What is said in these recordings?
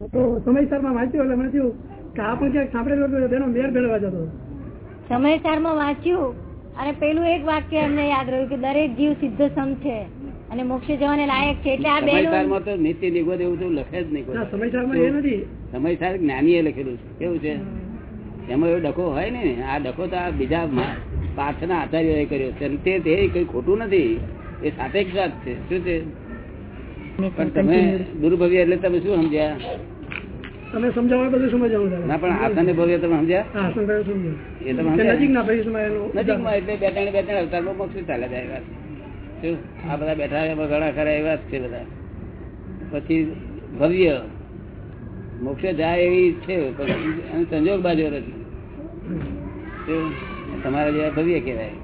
તો સમયસરમાં વાંચ્યું એટલે મને થયું કે આ પણ ક્યાંક સાંભળેલો હતો તેનો મેર ભેળવા જતો સમયસારમાં વાંચ્યું અને પેલું એક વાક્ય એમને યાદ રહ્યું કે દરેક જીવ સિદ્ધ સમ છે અને મોક્ષ જવાને લાયક છે. એટલે આ બે સમયસારમાં તો નિત્ય નિગોદ એવું તો લખે જ નહીં સમયસારમાં ના સમયસરમાં એ નથી. સમયસાર જ્ઞાનીએ લખેલું છે. કેવું છે? એમાં એવો ડખો હોય ને આ ડખો તો આ બીજા પાર્થના આચાર્યોએ કર્યો છે. તે કઈ ખોટું નથી. એ સાપેક્ષ વાત છે. શું છે? તમે દુર્ભવ્ય એટલે તમે શું સમજ્યા? તમે સમજાવવા બધું સમજાવું ના પણ આસાને ભવ્ય તમે સમજ્યા? હા સમજાયું સમજાયું એ તમે કે સમજ્યા? નજીકના ભવિષ્યમાં એટલે બે ત્રણ બે ત્રણ અવતારમાં મોક્ષ ચાલે જાય વાત શું? આ બધા બેઠા ઘણા ખરા એવા છે બધા. પછી ભવ્ય. મોક્ષે જાય એવી છે પણ સંજોગ બાજુ નથી. તમારા જેવા ભવ્ય કહેવાય.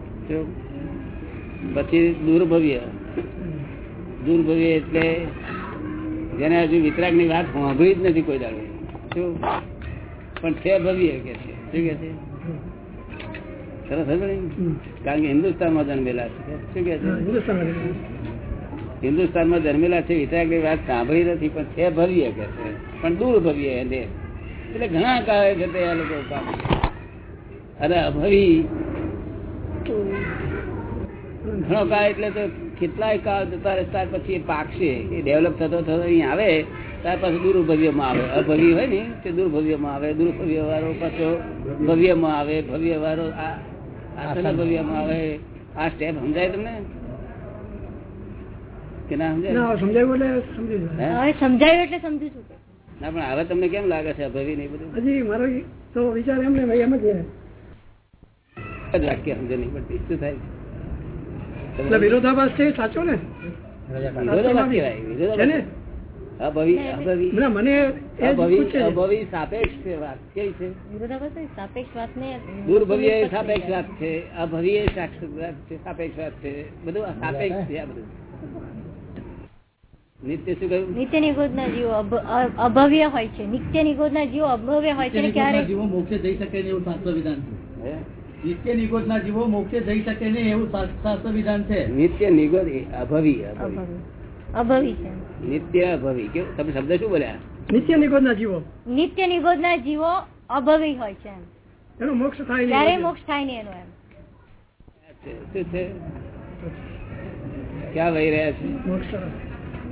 પછી દુર્ભવ્ય. દુર્ભવ્ય એટલે જેને હજુ વિતરાગની વાત સાંભળી જ નથી કોઈ દાડો. શું? પણ છે ભવ્ય કે છે. શું કે છે? સરસ હશે. કારણ કે હિન્દુસ્તાનમાં જન્મેલા છે. શું કે છે? હિન્દુસ્તાનમાં હિન્દુસ્તાનમાં જન્મેલા છે વિતરાગની વાત સાંભળી નથી પણ છે ભવ્ય કે છે. પણ દૂર ભવ્ય એને એટલે ઘણા કાળે છે તે આ લોકો. અને અભવી ઘણો કાળ એટલે તો કેટલાય કાળ જતા રસ્તા પછી પાકશે. એ ડેવલપ થતો થતો અહીં આવે ત્યાર પછી દુર્ભવ્યમાં આવે. અભવ્ય હોય ને તે દુર્ભવ્યમાં આવે. દુર્ભવ્ય વાળો પાછો ભવ્યમાં આવે. ભવ્ય વાળો આ આસન ભવ્યમાં આવે. આ સ્ટેપ સમજાય તમને? કે ના સમજાય? સમજાય સમજાયું એટલે સમજી સમજાયું એટલે છું ના પણ હવે તમને કેમ લાગે છે અભવ્ય નહીં બધું? હજી મારો તો વિચાર એમ ને ભાઈ એમ જ છે. વાક્ય સમજ નહીં પડતી શું થાય એટલે વિરોધાભાસ છે સાચો ને? ને? ના ને નિત્ય શું કહ્યું? નિત્ય નિગોદના જીવો અભવ્ય હોય છે. નિત્ય નિગોદના જીવો અભવ્ય હોય છે ને ક્યારે જીવો મોક્ષે જઈ શકે એવું શાસ્ત્ર વિધાન છે હે? નિગોદ ના જીવો મોક્ષે જઈ શકે નહીં એવું શાસ્ત્ર વિધાન છે. નિત્ય નિગોદ અભવી અભવી. છે. નિત્ય અભવી. કેવું તમે શબ્દ શું બોલ્યા? નિત્ય નિગોદના જીવો. નિત્ય નિગોદના જીવો અભવી હોય છે એનો મોક્ષ થાય નહીં. ક્યારે મોક્ષ થાય નહીં એનો એમ. શું છે? ક્યાં વહી રહ્યા છે? મોક્ષ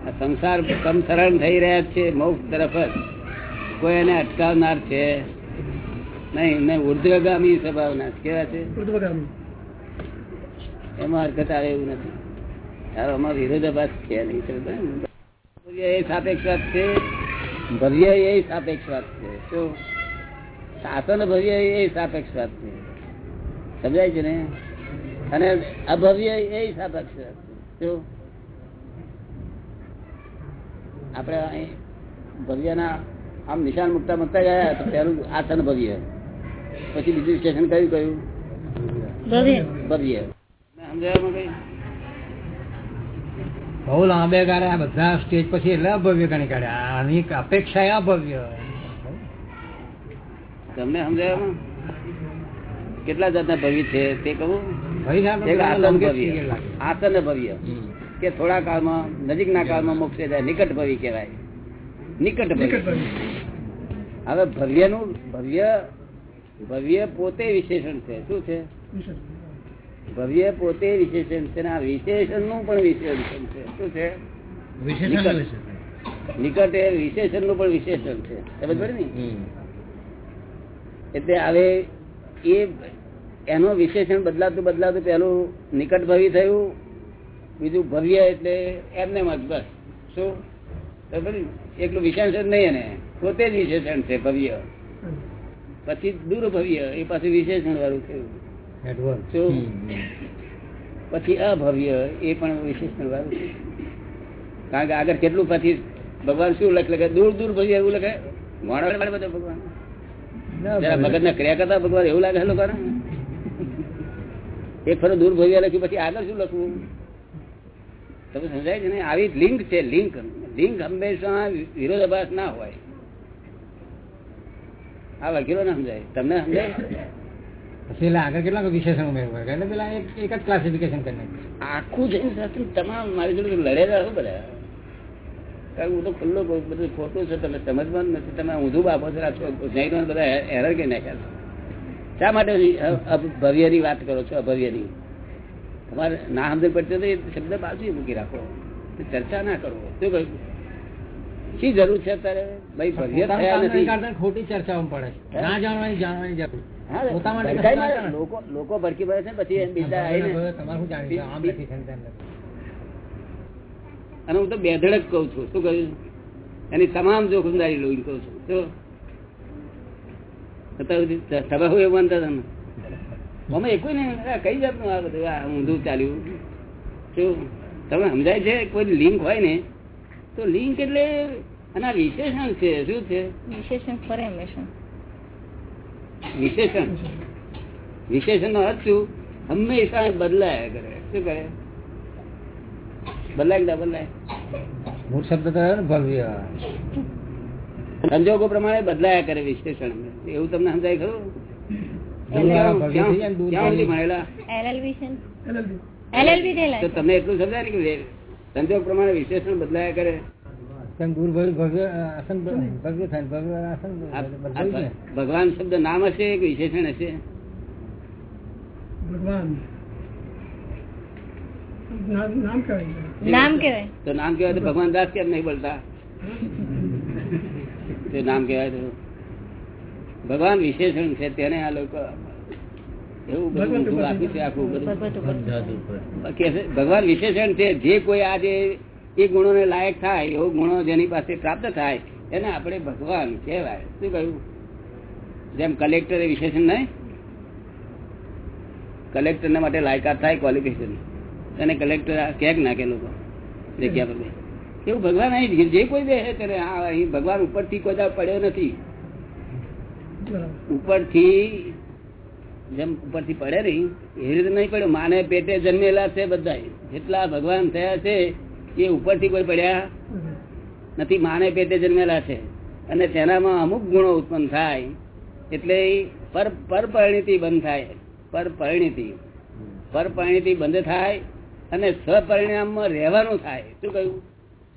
આ સંસાર કમ સરળ થઈ રહ્યા છે મોક્ષ તરફ જ. કોઈ એને અટકાવનાર છે? નહીં નહીં ઉર્ધ્વગામી સ્વભાવના. કેવા છે? ઉર્ધ્વગામી. એમાં હરકત આવે એવું નથી. તારો આમાં વિરોધાભાસ છે નહીં એ સાપેક્ષ વાત છે? ભવ્ય એ સાપેક્ષ વાત છે. શું? શાસન ભવ્ય એ સાપેક્ષ વાત છે. સમજાય છે ને? અને અભવ્ય એ સાપેક્ષ વાત છે. શું? આપણે અહીં ભવ્યના આમ નિશાન મુકતા મૂકતા ગયા તો પહેલું આસન ભવ્ય પછી બીજું સ્ટેશન કયું કયું? ભવ્ય. ભવ્ય. સમજાવવામાં કઈ બહુ લાંબે ગાળે આ બધા સ્ટેજ પછી એટલે અભવ્ય ગણી કાઢ્યા આની અપેક્ષા એ અભવ્ય. તમને સમજાવવામાં કેટલા જાતના ભવ્ય છે તે કહું? આસન ભવ્ય. કે થોડા કાળમાં નજીકના કાળમાં મોક્ષે જાય નિકટ ભવિ કહેવાય. નિકટ ભવિ. હવે ભવ્યનું ભવ્ય ભવ્ય પોતે વિશેષણ છે. શું છે? ભવ્ય પોતે વિશેષણ છે આ વિશેષણનું પણ વિશેષણ છે. શું છે? નિકટ. એ વિશેષણનું પણ વિશેષણ છે. સમજ પડે ને? એટલે હવે એ એનો વિશેષણ બદલાતું બદલાતું પેલું નિકટ ભવી થયું બીજું ભવ્ય એટલે એમને મત બસ. શું? એટલું એકલું વિશેષણ નહીં એને. પોતે જ વિશેષણ છે ભવ્ય. પછી દુર ભવ્ય એ પાછું વિશેષણ વાળું થયું. પછી અભવ્ય એ પણ વિશેષણ વાળું છે કારણ કે આગળ કેટલું પછી ભગવાન શું લખ લખે? દૂર દૂર ભવ્ય એવું લખે? મોડા વાળા બધા ભગવાન. જરા મગજ ના ક્રિયા કરતા ભગવાન એવું લાગે લોકો એક ફરો દૂર ભવ્ય લખ્યું પછી આગળ શું લખવું? તમે સમજાય છે ને? આવી લિંક છે લિંક લિંક હંમેશા વિરોધાભાસ ના હોય. આ વકીલો ના સમજાય. તમને સમજાય? પછી આગળ કેટલાક વિશેષણ ઉમેરવું એટલે પેલા એક જ ક્લાસિફિકેશન કરી આખું જૈન શાસ્ત્ર તમામ મારી જોડે લડેલા બધા? કારણ હું તો ખુલ્લો બધું ખોટું છે તમે સમજમાં નથી. તમે ઊંધું બાબો છો જૈનો બધા એરર કે નાખ્યા શા માટે ભવ્યની વાત કરો છો અભવ્યની? તમારે ના સમજ પડતી શબ્દ બાજુ મૂકી રાખો. ચર્ચા ના કરો. શું કહ્યું? શી જરૂર છે અત્યારે? ભાઈ ભવ્ય થયા નથી. ખોટી ચર્ચાઓમાં પડે ના જાણવાની જાણવાની જરૂર. લોકો લોકો ભડકી પડે છે પછી એમ બીજા તેમ તેમ. અને હું તો બેધડક કઉ છું. શું કહ્યું? એની તમામ જોખમદારી લઈને કઉ છું. શું તમે હું એવું માનતા હતા અમે એકું ને કઈ જાતનું આ બધું? આ ઊંધું ચાલ્યું? શું? તમે સમજાય છે કોઈ લિંક હોય ને તો લિંક એટલે આના વિશેષણ છે શું છે? વિશેષણ ફરે હંમેશા વિશેષણ? વિશેષણ નો અર્થ શું? હંમેશા બદલાયા કરે. શું કરે? બદલાય ના બદલાય? મૂળ શબ્દ તો ને ભવ્ય. સંજોગો પ્રમાણે બદલાયા કરે વિશેષણ. એવું તમને સમજાય ખરું. તમને એટલું સમજાય ને કે સંજોગ પ્રમાણે વિશેષણ બદલાયા કરે? ભગવાન શબ્દ નામ હશે કે વિશેષણ હશે? ભગવાન. નામ કહેવાય. નામ કહેવાય. તો નામ કહેવાય તો ભગવાન દાસ કેમ નહીં બોલતા? તે નામ કહેવાય તો. ભગવાન વિશેષણ છે તેને આ લોકો એવું બધું ભગવાન આપ્યું છે આખું બધું. ભગવાન વિશેષણ છે જે કોઈ આજે એ ગુણોને લાયક થાય, એવો ગુણો જેની પાસે પ્રાપ્ત થાય, એને આપણે ભગવાન કહેવાય. શું કહ્યું? જેમ કલેક્ટર વિશેષણ નહીં? કલેક્ટર માટે લાયકાત થાય ક્વોલિફિકેશન એને કલેક્ટર ક્યાંક નાખે લોકો? જગ્યા પર એવું ભગવાન અહીં જે કોઈ બે છે તેને આ અહીં ભગવાન ઉપરથી કોઈ પડ્યો નથી. ઉપરથી જેમ ઉપરથી પડે નહીં એ રીતે નહીં પડ્યો. માને પેટે જન્મેલા છે બધા જેટલા ભગવાન થયા છે એ ઉપરથી કોઈ પડ્યા નથી માને પેટે જન્મેલા છે. અને તેનામાં અમુક ગુણો ઉત્પન્ન થાય એટલે પર પરપરિણીતિ બંધ થાય. પરપરિણીતિ. પરપરિણીતિ બંધ થાય અને સ્વપરિણામમાં રહેવાનું થાય. શું કહ્યું?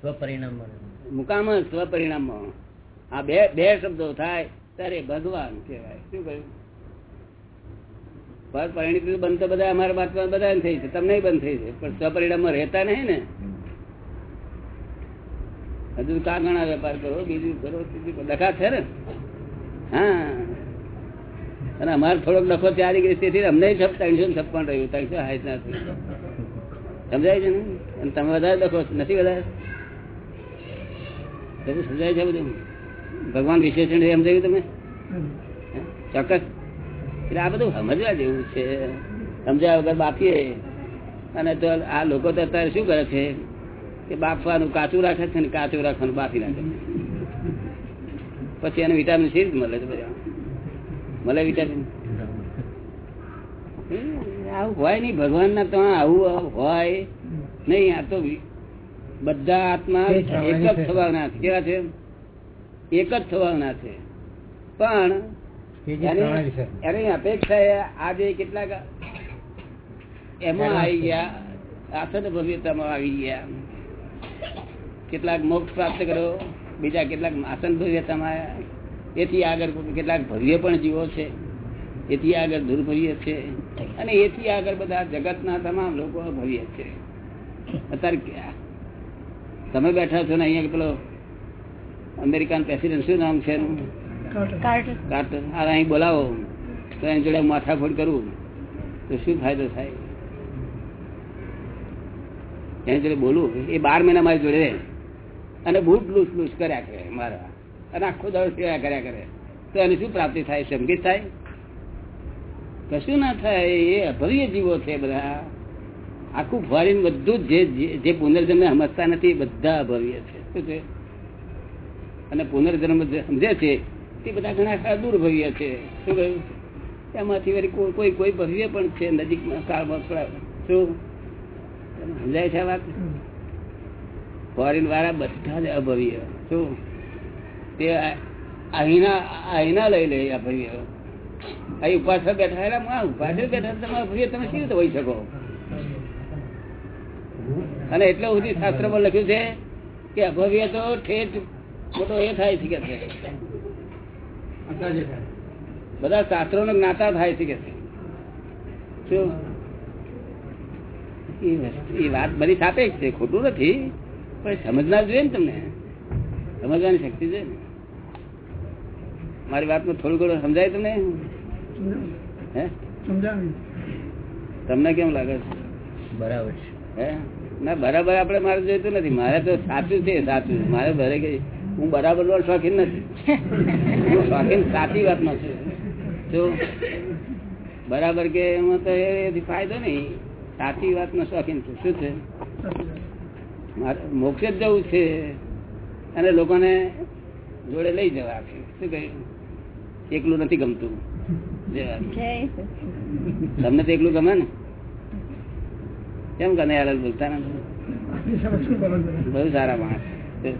સ્વપરિણામ મુકામ સ્વપરિણામમાં. આ બે બે શબ્દો થાય ત્યારે ભગવાન કહેવાય. શું કહ્યું? પર પરિણિત બંધ તો બધા અમારા બાતમાં બધા થઈ છે. તમને બંધ થઈ છે. પણ સ્વપરિણામમાં રહેતા નહીં ને? હજુ કાગણા વેપાર કરો? બીજું કરો? ડખા છે ને? હા. અને અમારે થોડોક ડખો ચાલી ગઈ તેથી અમને ત્રણસો છપ્પન રહ્યું. ત્રણસો હાઈટ ના સમજાય છે ને? અને તમે વધારે ડખો નથી વધારે? સમજાય છે બધું? ભગવાન વિશેષણ સમજાયું તમે? ચોક્કસ. એટલે આ બધું સમજવા જેવું છે. સમજ્યા વગર બાફીએ અને તો આ લોકો તો અત્યારે શું કરે છે? કે બાફવાનું કાચું રાખે છે ને કાચું રાખવાનું બાફી રાખે છે. પછી એને વિટામિન સી જ મળે છે મળે વિટામિન? આવું હોય નહીં ભગવાન ના તો આવું હોય નહીં આ તો બધા આત્મા એક જ. થવાના છે. કેવા છે? એક જ થવાના છે. પણ એની અપેક્ષા એ આજે કેટલાક એમાં આવી ગયા આસન ભવ્યતામાં આવી ગયા. કેટલાક મોક્ષ પ્રાપ્ત કર્યો બીજા કેટલાક આસન ભવ્યતામાં આવ્યા એથી આગળ કેટલાક ભવ્ય પણ જીવો છે. એથી આગળ દુર્ભવ્ય છે. અને એથી આગળ બધા જગતના તમામ લોકો ભવ્ય છે. અત્યારે તમે બેઠા છો ને અહીંયા પેલો અમેરિકન પ્રેસિડેન્ટ શું નામ છે એનું? કાર્ટર. આ અહીં બોલાવો. તો એની જોડે માથાફોડ કરું. તો શું ફાયદો થાય? એની જોડે બોલું. એ બાર મહિના મારી જોડે રહે. અને બૂટ લૂસ લૂસ કર્યા કરે મારા. અને આખો દળ સેવા કર્યા કરે. તો એની શું પ્રાપ્તિ થાય? સંગીત થાય? કશું ના થાય. એ અભવ્ય જીવો છે બધા. આખું ફોરીન બધું જે- પુનર્જન્મ સમજતા નથી બધા અભવ્ય છે. શું છે? અને પુનર્જન્મ સમજે છે, તે બધા ઘણા દૂર દુર્ભવ્ય છે. શું કહ્યું? એમાંથી વળી કોઈ કોઈ ભવ્ય પણ છે નજીકમાં, કાળમાં શું? સમજાય છે વાત? ફોરેન વાળા બધા જ અભવ્ય. શું તે અહીંના અહીંના લઈ લે અભવ્ય. અહીં ઉપાસક બેઠા માં ઉપાસક બેઠા તમે અભવ્ય તમે કેવી રીતે હોઈ શકો? અને એટલે સુધી શાસ્ત્રમાં લખ્યું છે કે અભવ્ય તો ઠેઠ મોટો એ થાય છે કે બધા શાસ્ત્રો જ્ઞાતા થાય છે કે શું? એ વાત બધી સાપેક્ષ છે, ખોટું નથી. પણ સમજનાર જોઈએ ને તમને? સમજવાની શક્તિ છે ને? મારી વાતમાં થોડું ઘણું સમજાય તમને? હે? તમને કેમ લાગે છે? બરાબર છે. હે? ના બરાબર આપણે મારે જોઈતું નથી. મારે તો સાચું છે સાચું મારે ભરે કે હું બરાબર નો શોખીન નથી. હું શોખીન સાચી વાતમાં છું. જો બરાબર કે એમાં તો એથી ફાયદો નહીં. સાચી વાતનો શોખીન છું. શું છે? મારે મોક્ષે જ જવું છે. અને લોકોને જોડે લઈ જવા છે. શું કહ્યું? એકલું નથી ગમતું. તમને તો એકલું ગમે ને? કેમ કને યાર બોલતા નથી? બહુ સારા માણસ.